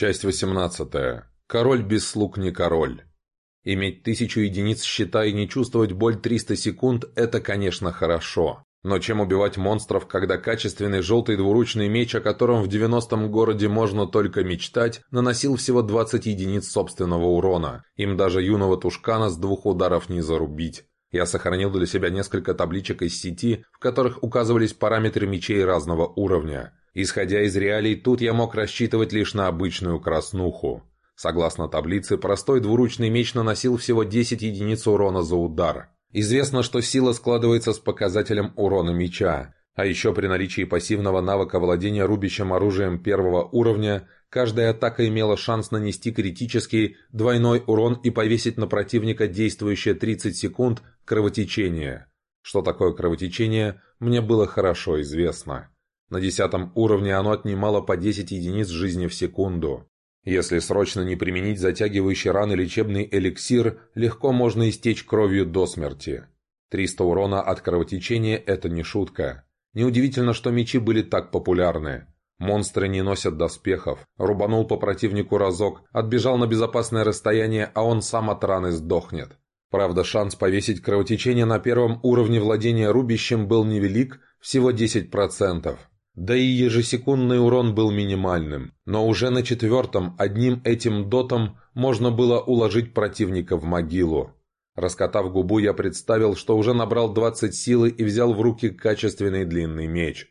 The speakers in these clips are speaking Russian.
Часть 18. Король без слуг не король. Иметь тысячу единиц щита и не чувствовать боль 300 секунд – это, конечно, хорошо. Но чем убивать монстров, когда качественный желтый двуручный меч, о котором в 90-м городе можно только мечтать, наносил всего 20 единиц собственного урона. Им даже юного тушкана с двух ударов не зарубить. Я сохранил для себя несколько табличек из сети, в которых указывались параметры мечей разного уровня. Исходя из реалий, тут я мог рассчитывать лишь на обычную краснуху. Согласно таблице, простой двуручный меч наносил всего 10 единиц урона за удар. Известно, что сила складывается с показателем урона меча, а еще при наличии пассивного навыка владения рубящим оружием первого уровня, каждая атака имела шанс нанести критический двойной урон и повесить на противника действующее 30 секунд кровотечение. Что такое кровотечение, мне было хорошо известно. На десятом уровне оно отнимало по 10 единиц жизни в секунду. Если срочно не применить затягивающий раны лечебный эликсир, легко можно истечь кровью до смерти. 300 урона от кровотечения – это не шутка. Неудивительно, что мечи были так популярны. Монстры не носят доспехов. Рубанул по противнику разок, отбежал на безопасное расстояние, а он сам от раны сдохнет. Правда, шанс повесить кровотечение на первом уровне владения рубящим был невелик, всего 10%. Да и ежесекундный урон был минимальным, но уже на четвертом одним этим дотом можно было уложить противника в могилу. Раскатав губу, я представил, что уже набрал 20 силы и взял в руки качественный длинный меч.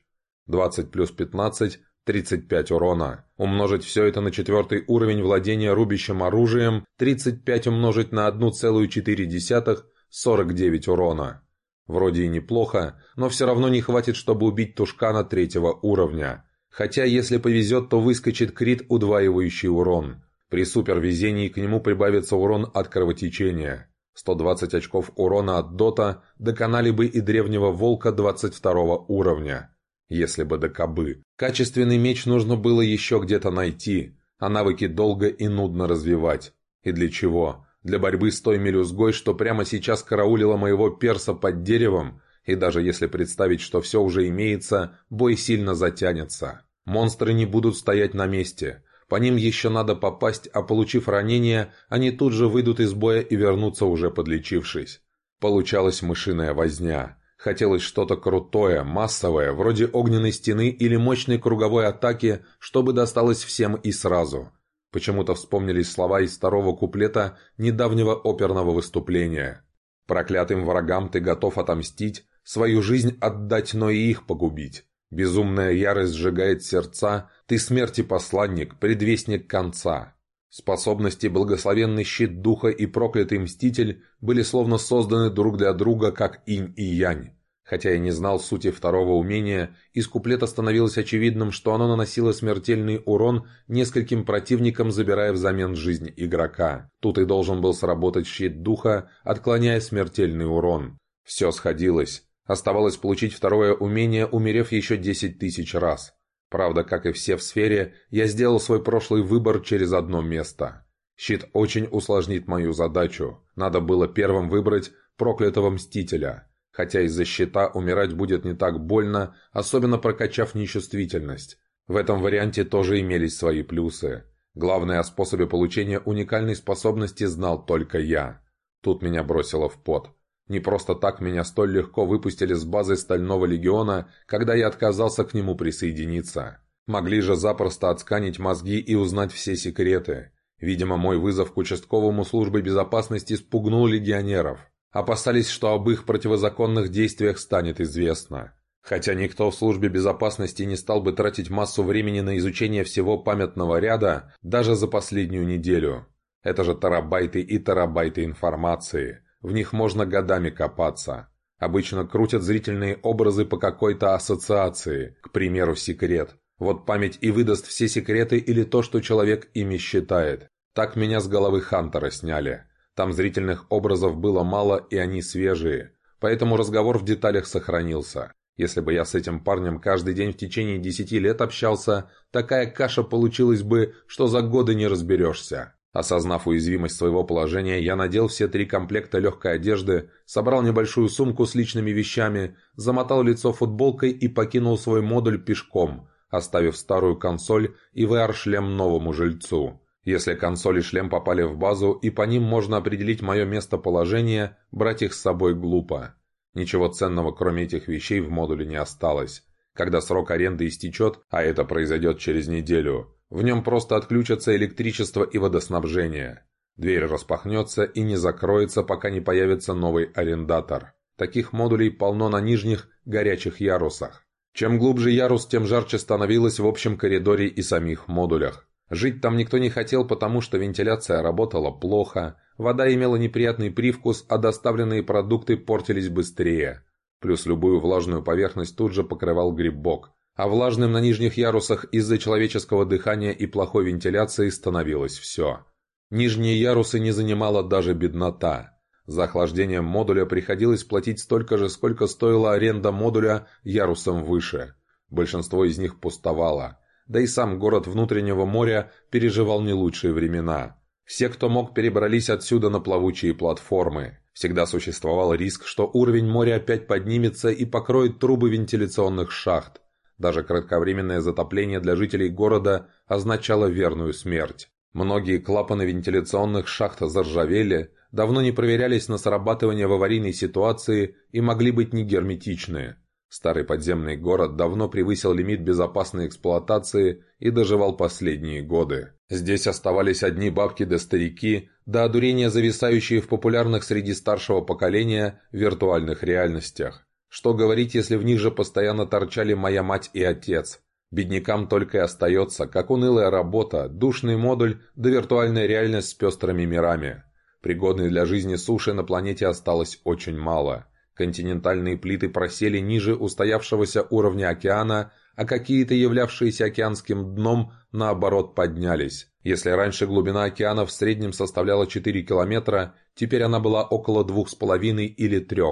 20 плюс 15 – 35 урона. Умножить все это на четвертый уровень владения рубящим оружием, 35 умножить на 1,4 – 49 урона. Вроде и неплохо, но все равно не хватит, чтобы убить тушкана третьего уровня. Хотя, если повезет, то выскочит крит, удваивающий урон. При супервезении к нему прибавится урон от кровотечения. 120 очков урона от дота доконали бы и древнего волка 22 уровня. Если бы до кобы. Качественный меч нужно было еще где-то найти, а навыки долго и нудно развивать. И для чего? Для борьбы с той мелюзгой, что прямо сейчас караулила моего перса под деревом, и даже если представить, что все уже имеется, бой сильно затянется. Монстры не будут стоять на месте. По ним еще надо попасть, а получив ранение, они тут же выйдут из боя и вернутся уже подлечившись. Получалась мышиная возня. Хотелось что-то крутое, массовое, вроде огненной стены или мощной круговой атаки, чтобы досталось всем и сразу. Почему-то вспомнились слова из второго куплета недавнего оперного выступления. «Проклятым врагам ты готов отомстить, свою жизнь отдать, но и их погубить. Безумная ярость сжигает сердца, ты смерти посланник, предвестник конца». Способности благословенный щит духа и проклятый мститель были словно созданы друг для друга, как инь и янь. Хотя я не знал сути второго умения, из куплета становилось очевидным, что оно наносило смертельный урон нескольким противникам, забирая взамен жизнь игрока. Тут и должен был сработать щит духа, отклоняя смертельный урон. Все сходилось. Оставалось получить второе умение, умерев еще 10 тысяч раз. Правда, как и все в сфере, я сделал свой прошлый выбор через одно место. Щит очень усложнит мою задачу. Надо было первым выбрать проклятого мстителя – хотя из-за щита умирать будет не так больно, особенно прокачав нечувствительность. В этом варианте тоже имелись свои плюсы. Главное, о способе получения уникальной способности знал только я. Тут меня бросило в пот. Не просто так меня столь легко выпустили с базы Стального Легиона, когда я отказался к нему присоединиться. Могли же запросто отсканить мозги и узнать все секреты. Видимо, мой вызов к участковому службе безопасности спугнул легионеров. Опасались, что об их противозаконных действиях станет известно. Хотя никто в службе безопасности не стал бы тратить массу времени на изучение всего памятного ряда даже за последнюю неделю. Это же терабайты и терабайты информации. В них можно годами копаться. Обычно крутят зрительные образы по какой-то ассоциации, к примеру, секрет. Вот память и выдаст все секреты или то, что человек ими считает. Так меня с головы Хантера сняли. Там зрительных образов было мало, и они свежие. Поэтому разговор в деталях сохранился. Если бы я с этим парнем каждый день в течение десяти лет общался, такая каша получилась бы, что за годы не разберешься. Осознав уязвимость своего положения, я надел все три комплекта легкой одежды, собрал небольшую сумку с личными вещами, замотал лицо футболкой и покинул свой модуль пешком, оставив старую консоль и VR-шлем новому жильцу. Если консоль и шлем попали в базу, и по ним можно определить мое местоположение, брать их с собой глупо. Ничего ценного, кроме этих вещей, в модуле не осталось. Когда срок аренды истечет, а это произойдет через неделю, в нем просто отключатся электричество и водоснабжение. Дверь распахнется и не закроется, пока не появится новый арендатор. Таких модулей полно на нижних, горячих ярусах. Чем глубже ярус, тем жарче становилось в общем коридоре и самих модулях. Жить там никто не хотел, потому что вентиляция работала плохо, вода имела неприятный привкус, а доставленные продукты портились быстрее. Плюс любую влажную поверхность тут же покрывал грибок, а влажным на нижних ярусах из-за человеческого дыхания и плохой вентиляции становилось все. Нижние ярусы не занимала даже беднота. За охлаждением модуля приходилось платить столько же, сколько стоила аренда модуля ярусом выше. Большинство из них пустовало. Да и сам город внутреннего моря переживал не лучшие времена. Все, кто мог, перебрались отсюда на плавучие платформы. Всегда существовал риск, что уровень моря опять поднимется и покроет трубы вентиляционных шахт. Даже кратковременное затопление для жителей города означало верную смерть. Многие клапаны вентиляционных шахт заржавели, давно не проверялись на срабатывание в аварийной ситуации и могли быть не герметичны. Старый подземный город давно превысил лимит безопасной эксплуатации и доживал последние годы. Здесь оставались одни бабки да старики, до одурения зависающие в популярных среди старшего поколения виртуальных реальностях. Что говорить, если в них же постоянно торчали моя мать и отец. Беднякам только и остается, как унылая работа, душный модуль да виртуальная реальность с пестрыми мирами. Пригодной для жизни суши на планете осталось очень мало. Континентальные плиты просели ниже устоявшегося уровня океана, а какие-то являвшиеся океанским дном, наоборот, поднялись. Если раньше глубина океана в среднем составляла 4 километра, теперь она была около 2,5 или 3,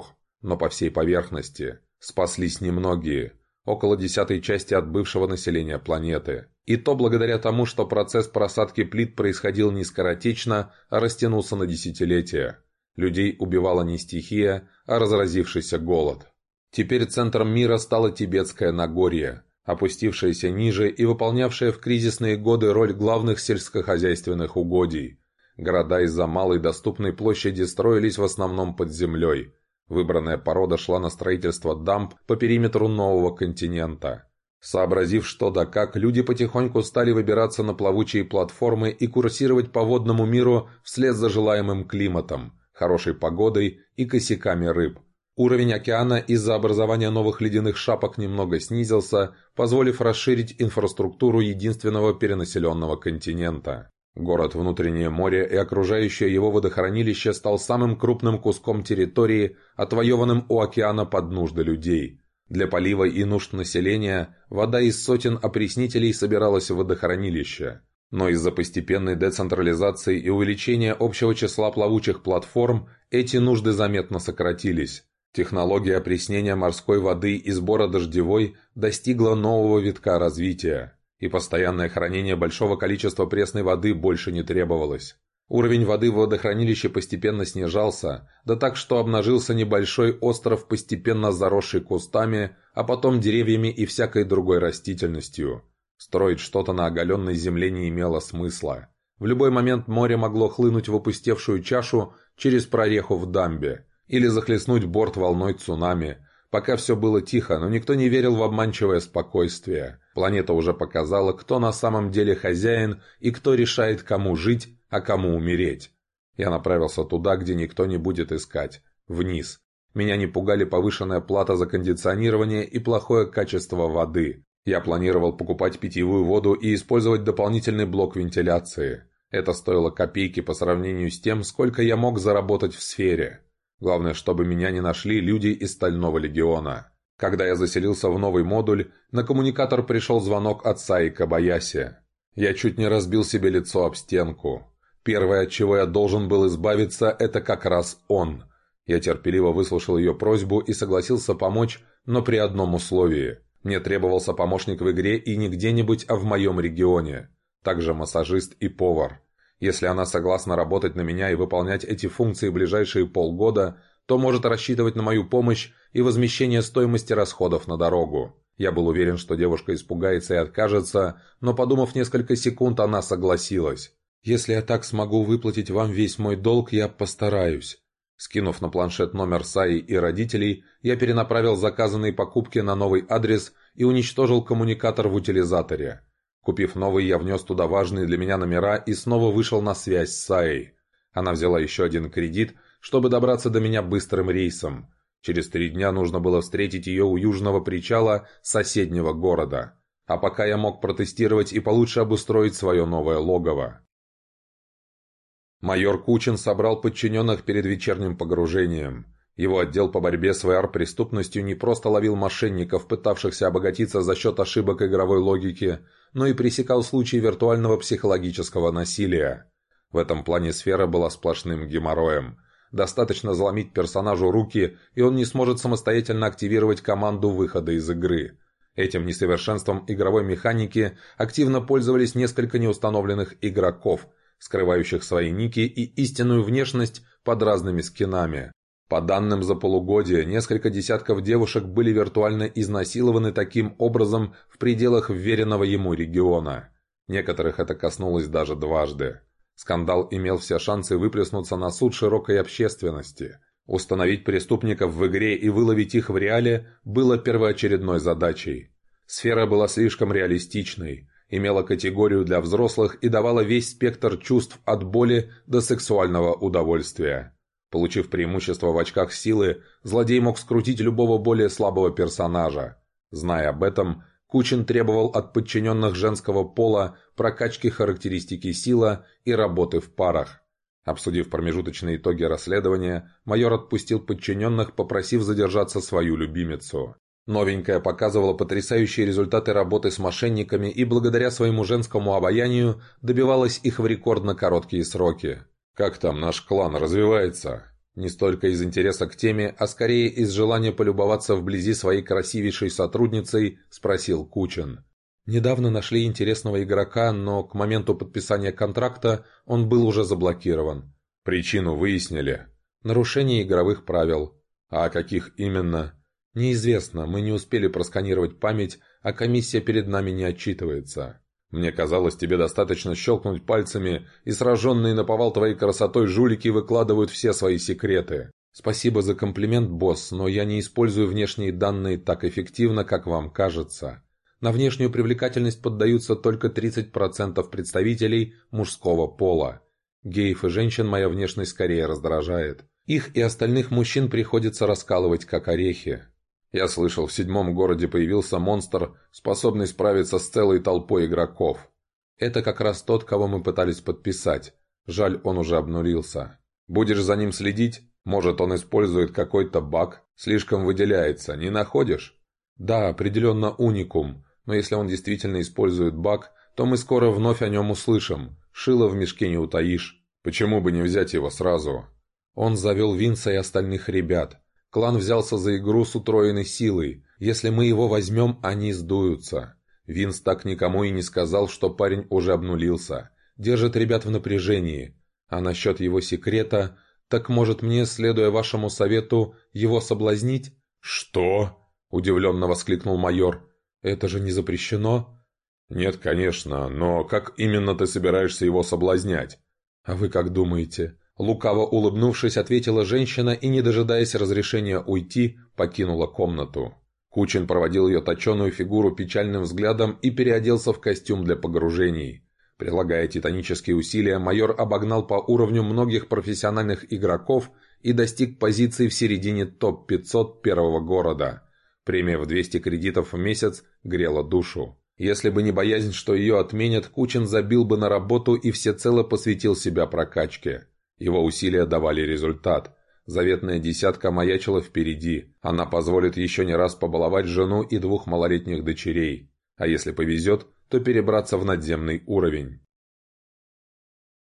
но по всей поверхности. Спаслись немногие – около десятой части от бывшего населения планеты. И то благодаря тому, что процесс просадки плит происходил не скоротечно, а растянулся на десятилетия. Людей убивала не стихия, а разразившийся голод. Теперь центром мира стало Тибетское Нагорье, опустившееся ниже и выполнявшее в кризисные годы роль главных сельскохозяйственных угодий. Города из-за малой доступной площади строились в основном под землей – Выбранная порода шла на строительство дамб по периметру нового континента. Сообразив что да как, люди потихоньку стали выбираться на плавучие платформы и курсировать по водному миру вслед за желаемым климатом, хорошей погодой и косяками рыб. Уровень океана из-за образования новых ледяных шапок немного снизился, позволив расширить инфраструктуру единственного перенаселенного континента. Город Внутреннее море и окружающее его водохранилище стал самым крупным куском территории, отвоеванным у океана под нужды людей. Для полива и нужд населения вода из сотен опреснителей собиралась в водохранилище. Но из-за постепенной децентрализации и увеличения общего числа плавучих платформ эти нужды заметно сократились. Технология опреснения морской воды и сбора дождевой достигла нового витка развития и постоянное хранение большого количества пресной воды больше не требовалось. Уровень воды в водохранилище постепенно снижался, да так, что обнажился небольшой остров, постепенно заросший кустами, а потом деревьями и всякой другой растительностью. Строить что-то на оголенной земле не имело смысла. В любой момент море могло хлынуть в опустевшую чашу через прореху в дамбе, или захлестнуть борт волной цунами, Пока все было тихо, но никто не верил в обманчивое спокойствие. Планета уже показала, кто на самом деле хозяин и кто решает, кому жить, а кому умереть. Я направился туда, где никто не будет искать. Вниз. Меня не пугали повышенная плата за кондиционирование и плохое качество воды. Я планировал покупать питьевую воду и использовать дополнительный блок вентиляции. Это стоило копейки по сравнению с тем, сколько я мог заработать в сфере. Главное, чтобы меня не нашли люди из Стального Легиона. Когда я заселился в новый модуль, на коммуникатор пришел звонок отца и Кабаяси. Я чуть не разбил себе лицо об стенку. Первое, от чего я должен был избавиться, это как раз он. Я терпеливо выслушал ее просьбу и согласился помочь, но при одном условии. Мне требовался помощник в игре и не где-нибудь, а в моем регионе. Также массажист и повар. Если она согласна работать на меня и выполнять эти функции ближайшие полгода, то может рассчитывать на мою помощь и возмещение стоимости расходов на дорогу. Я был уверен, что девушка испугается и откажется, но, подумав несколько секунд, она согласилась. «Если я так смогу выплатить вам весь мой долг, я постараюсь». Скинув на планшет номер Саи и родителей, я перенаправил заказанные покупки на новый адрес и уничтожил коммуникатор в утилизаторе. Купив новый, я внес туда важные для меня номера и снова вышел на связь с Саей. Она взяла еще один кредит, чтобы добраться до меня быстрым рейсом. Через три дня нужно было встретить ее у южного причала соседнего города. А пока я мог протестировать и получше обустроить свое новое логово. Майор Кучин собрал подчиненных перед вечерним погружением. Его отдел по борьбе с VR-преступностью не просто ловил мошенников, пытавшихся обогатиться за счет ошибок игровой логики, но и пресекал случаи виртуального психологического насилия. В этом плане сфера была сплошным геморроем. Достаточно заломить персонажу руки, и он не сможет самостоятельно активировать команду выхода из игры. Этим несовершенством игровой механики активно пользовались несколько неустановленных игроков, скрывающих свои ники и истинную внешность под разными скинами. По данным за полугодие, несколько десятков девушек были виртуально изнасилованы таким образом в пределах вверенного ему региона. Некоторых это коснулось даже дважды. Скандал имел все шансы выплеснуться на суд широкой общественности. Установить преступников в игре и выловить их в реале было первоочередной задачей. Сфера была слишком реалистичной, имела категорию для взрослых и давала весь спектр чувств от боли до сексуального удовольствия. Получив преимущество в очках силы, злодей мог скрутить любого более слабого персонажа. Зная об этом, Кучин требовал от подчиненных женского пола прокачки характеристики сила и работы в парах. Обсудив промежуточные итоги расследования, майор отпустил подчиненных, попросив задержаться свою любимицу. Новенькая показывала потрясающие результаты работы с мошенниками и благодаря своему женскому обаянию добивалась их в рекордно короткие сроки. «Как там наш клан развивается?» Не столько из интереса к теме, а скорее из желания полюбоваться вблизи своей красивейшей сотрудницей, спросил Кучин. Недавно нашли интересного игрока, но к моменту подписания контракта он был уже заблокирован. Причину выяснили. Нарушение игровых правил. А каких именно? Неизвестно, мы не успели просканировать память, а комиссия перед нами не отчитывается. Мне казалось, тебе достаточно щелкнуть пальцами, и сраженные наповал твоей красотой жулики выкладывают все свои секреты. Спасибо за комплимент, босс, но я не использую внешние данные так эффективно, как вам кажется. На внешнюю привлекательность поддаются только 30% представителей мужского пола. Геев и женщин моя внешность скорее раздражает. Их и остальных мужчин приходится раскалывать как орехи. Я слышал, в седьмом городе появился монстр, способный справиться с целой толпой игроков. Это как раз тот, кого мы пытались подписать. Жаль, он уже обнулился. Будешь за ним следить? Может, он использует какой-то баг? Слишком выделяется, не находишь? Да, определенно уникум, но если он действительно использует баг, то мы скоро вновь о нем услышим. Шило в мешке не утаишь. Почему бы не взять его сразу? Он завел Винса и остальных ребят. Клан взялся за игру с утроенной силой. Если мы его возьмем, они сдуются. Винс так никому и не сказал, что парень уже обнулился. Держит ребят в напряжении. А насчет его секрета... Так может мне, следуя вашему совету, его соблазнить? «Что?» – удивленно воскликнул майор. «Это же не запрещено?» «Нет, конечно, но как именно ты собираешься его соблазнять?» «А вы как думаете?» Лукаво улыбнувшись, ответила женщина и, не дожидаясь разрешения уйти, покинула комнату. Кучин проводил ее точеную фигуру печальным взглядом и переоделся в костюм для погружений. Прилагая титанические усилия, майор обогнал по уровню многих профессиональных игроков и достиг позиции в середине топ-500 первого города. Премия в 200 кредитов в месяц грела душу. Если бы не боязнь, что ее отменят, Кучин забил бы на работу и всецело посвятил себя прокачке. Его усилия давали результат. Заветная десятка маячила впереди. Она позволит еще не раз побаловать жену и двух малолетних дочерей. А если повезет, то перебраться в надземный уровень.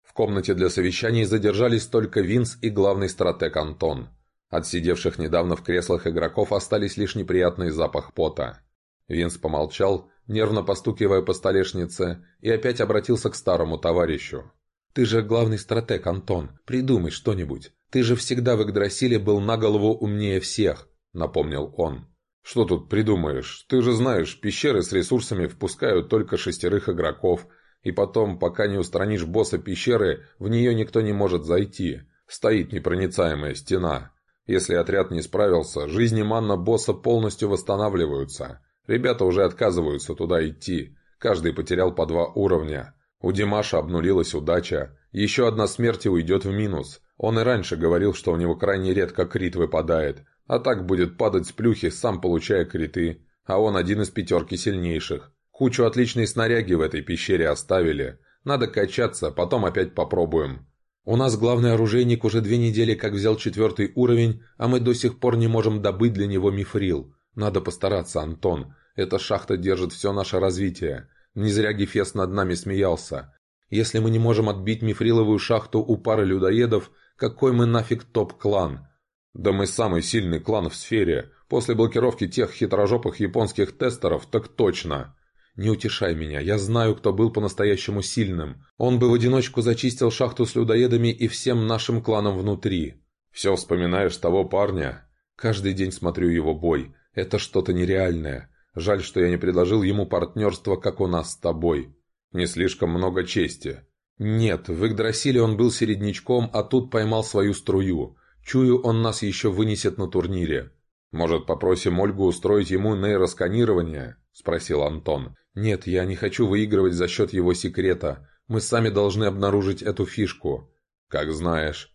В комнате для совещаний задержались только Винс и главный стратег Антон. От сидевших недавно в креслах игроков остались лишь неприятный запах пота. Винс помолчал, нервно постукивая по столешнице, и опять обратился к старому товарищу. Ты же главный стратег, Антон. Придумай что-нибудь. Ты же всегда в Игдрасиле был на голову умнее всех», — напомнил он. Что тут придумаешь? Ты же знаешь, пещеры с ресурсами впускают только шестерых игроков, и потом, пока не устранишь босса пещеры, в нее никто не может зайти. Стоит непроницаемая стена. Если отряд не справился, жизни манна босса полностью восстанавливаются. Ребята уже отказываются туда идти. Каждый потерял по два уровня. У Димаша обнулилась удача. Еще одна смерть и уйдет в минус. Он и раньше говорил, что у него крайне редко крит выпадает. А так будет падать с плюхи, сам получая криты. А он один из пятерки сильнейших. Кучу отличной снаряги в этой пещере оставили. Надо качаться, потом опять попробуем. У нас главный оружейник уже две недели как взял четвертый уровень, а мы до сих пор не можем добыть для него мифрил. Надо постараться, Антон. Эта шахта держит все наше развитие. Не зря Гефест над нами смеялся. Если мы не можем отбить мифриловую шахту у пары людоедов, какой мы нафиг топ-клан? Да мы самый сильный клан в сфере. После блокировки тех хитрожопых японских тестеров так точно. «Не утешай меня, я знаю, кто был по-настоящему сильным. Он бы в одиночку зачистил шахту с людоедами и всем нашим кланам внутри. Все вспоминаешь того парня? Каждый день смотрю его бой. Это что-то нереальное. Жаль, что я не предложил ему партнерство, как у нас с тобой. Не слишком много чести». «Нет, в Игдрасиле он был середнячком, а тут поймал свою струю. Чую, он нас еще вынесет на турнире». «Может, попросим Ольгу устроить ему нейросканирование?» – спросил Антон. «Нет, я не хочу выигрывать за счет его секрета. Мы сами должны обнаружить эту фишку». «Как знаешь».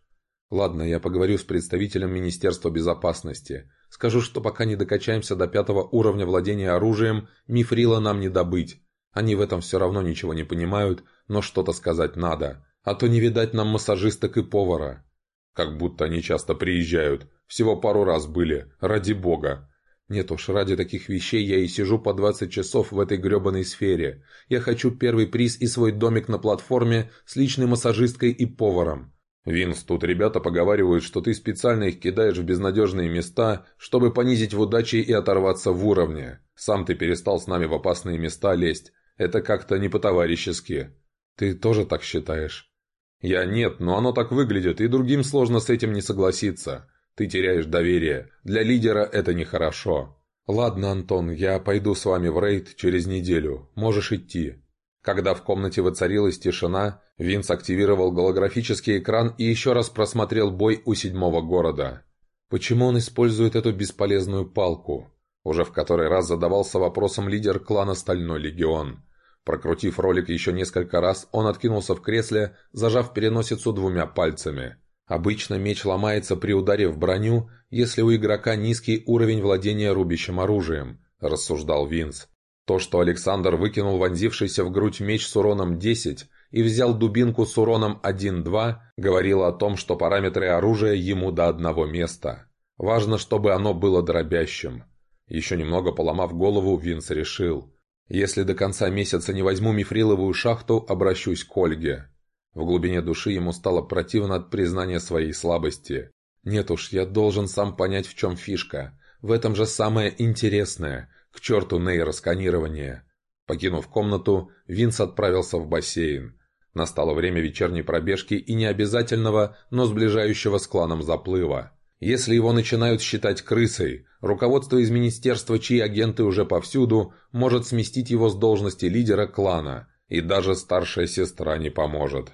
«Ладно, я поговорю с представителем Министерства безопасности. Скажу, что пока не докачаемся до пятого уровня владения оружием, мифрила нам не добыть. Они в этом все равно ничего не понимают, но что-то сказать надо. А то не видать нам массажисток и повара». «Как будто они часто приезжают. Всего пару раз были. Ради бога. Нет уж, ради таких вещей я и сижу по 20 часов в этой гребаной сфере. Я хочу первый приз и свой домик на платформе с личной массажисткой и поваром. Винс, тут ребята поговаривают, что ты специально их кидаешь в безнадежные места, чтобы понизить в удаче и оторваться в уровне. Сам ты перестал с нами в опасные места лезть. Это как-то не по-товарищески. Ты тоже так считаешь? Я нет, но оно так выглядит, и другим сложно с этим не согласиться. Ты теряешь доверие. Для лидера это нехорошо. Ладно, Антон, я пойду с вами в рейд через неделю. Можешь идти. Когда в комнате воцарилась тишина, Винс активировал голографический экран и еще раз просмотрел бой у седьмого города. Почему он использует эту бесполезную палку? Уже в который раз задавался вопросом лидер клана «Стальной легион». Прокрутив ролик еще несколько раз, он откинулся в кресле, зажав переносицу двумя пальцами. Обычно меч ломается при ударе в броню, если у игрока низкий уровень владения рубящим оружием, рассуждал Винс. То, что Александр выкинул вонзившийся в грудь меч с уроном 10 и взял дубинку с уроном 1-2, говорило о том, что параметры оружия ему до одного места. Важно, чтобы оно было дробящим. Еще немного поломав голову, Винс решил. Если до конца месяца не возьму мифриловую шахту, обращусь к Ольге. В глубине души ему стало противно от признания своей слабости. «Нет уж, я должен сам понять, в чем фишка. В этом же самое интересное. К черту нейросканирование». Покинув комнату, Винс отправился в бассейн. Настало время вечерней пробежки и необязательного, но сближающего с кланом заплыва. Если его начинают считать крысой, руководство из министерства, чьи агенты уже повсюду, может сместить его с должности лидера клана, и даже старшая сестра не поможет.